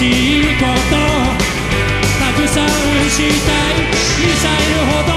しいことたくさんしたい。ミサイルほど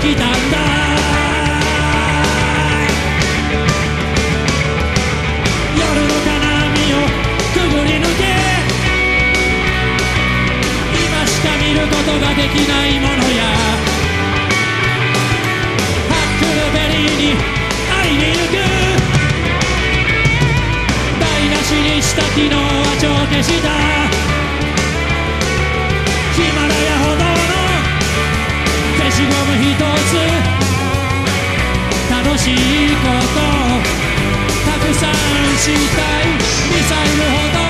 きたんだ。夜の金網をくぐり抜け。今しか見ることができないものや。ハックルベリーに会いに行く。台無しにした昨日は帳消しだしゴム一つ楽しいことをたくさんしたい。ミサイルほど